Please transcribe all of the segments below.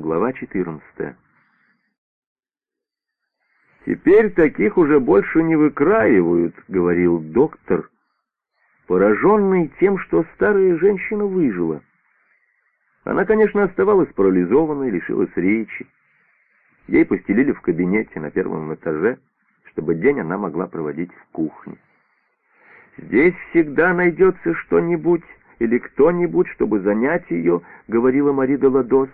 Глава 14. «Теперь таких уже больше не выкраивают», — говорил доктор, пораженный тем, что старая женщина выжила. Она, конечно, оставалась парализованной, лишилась речи. Ей постелили в кабинете на первом этаже, чтобы день она могла проводить в кухне. «Здесь всегда найдется что-нибудь или кто-нибудь, чтобы занять ее», — говорила Мари де Ладос.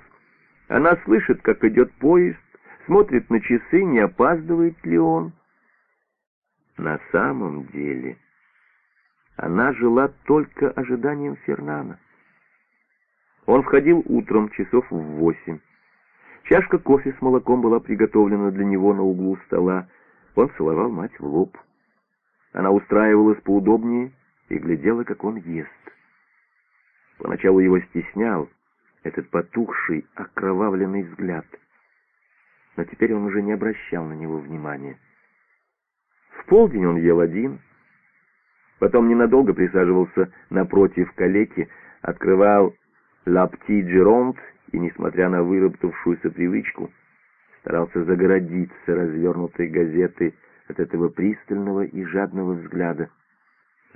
Она слышит, как идет поезд, смотрит на часы, не опаздывает ли он. На самом деле она жила только ожиданием Фернана. Он входил утром, часов в восемь. Чашка кофе с молоком была приготовлена для него на углу стола. Он целовал мать в лоб. Она устраивалась поудобнее и глядела, как он ест. Поначалу его стеснял этот потухший, окровавленный взгляд. Но теперь он уже не обращал на него внимания. В полдень он ел один, потом ненадолго присаживался напротив калеки, открывал «Ла Пти Джеронт» и, несмотря на выработавшуюся привычку, старался загородиться развернутой газетой от этого пристального и жадного взгляда.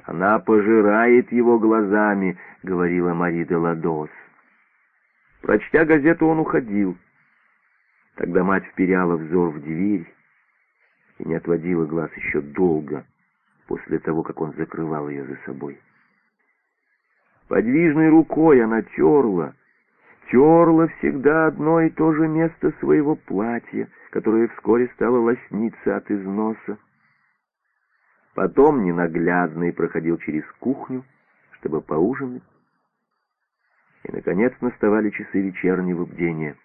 «Она пожирает его глазами», — говорила Мари де Ладос. Прочтя газету, он уходил. Тогда мать вперяла взор в дверь и не отводила глаз еще долго после того, как он закрывал ее за собой. Подвижной рукой она терла, терла всегда одно и то же место своего платья, которое вскоре стало лосниться от износа. Потом ненаглядный проходил через кухню, чтобы поужинать, и, наконец, наставали часы вечернего бдения.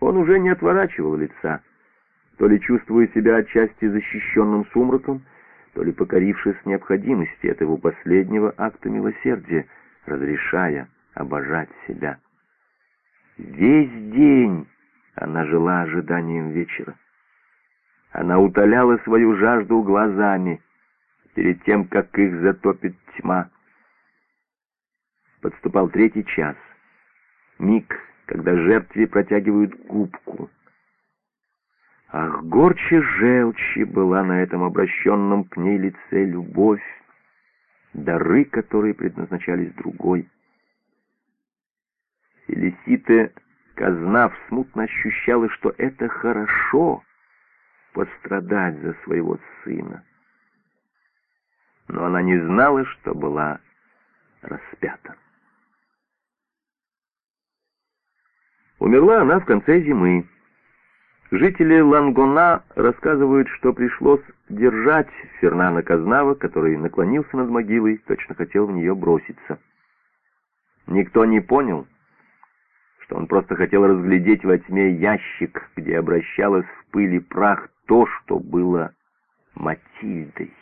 Он уже не отворачивал лица, то ли чувствуя себя отчасти защищенным сумраком, то ли покорившись необходимости этого последнего акта милосердия, разрешая обожать себя. Весь день она жила ожиданием вечера. Она утоляла свою жажду глазами перед тем, как их затопит тьма. Подступал третий час. Миг, когда жертве протягивают губку. Ах, горче желчи была на этом обращенном к ней лице любовь, дары, которые предназначались другой. Фелисите Казнав смутно ощущала, что это хорошо пострадать за своего сына. Но она не знала, что была распята. Умерла она в конце зимы. Жители Лангона рассказывают, что пришлось держать Фернана Казнава, который наклонился над могилой, точно хотел в нее броситься. Никто не понял, что он просто хотел разглядеть во тьме ящик, где обращалось в пыли прах то, что было Матильдой.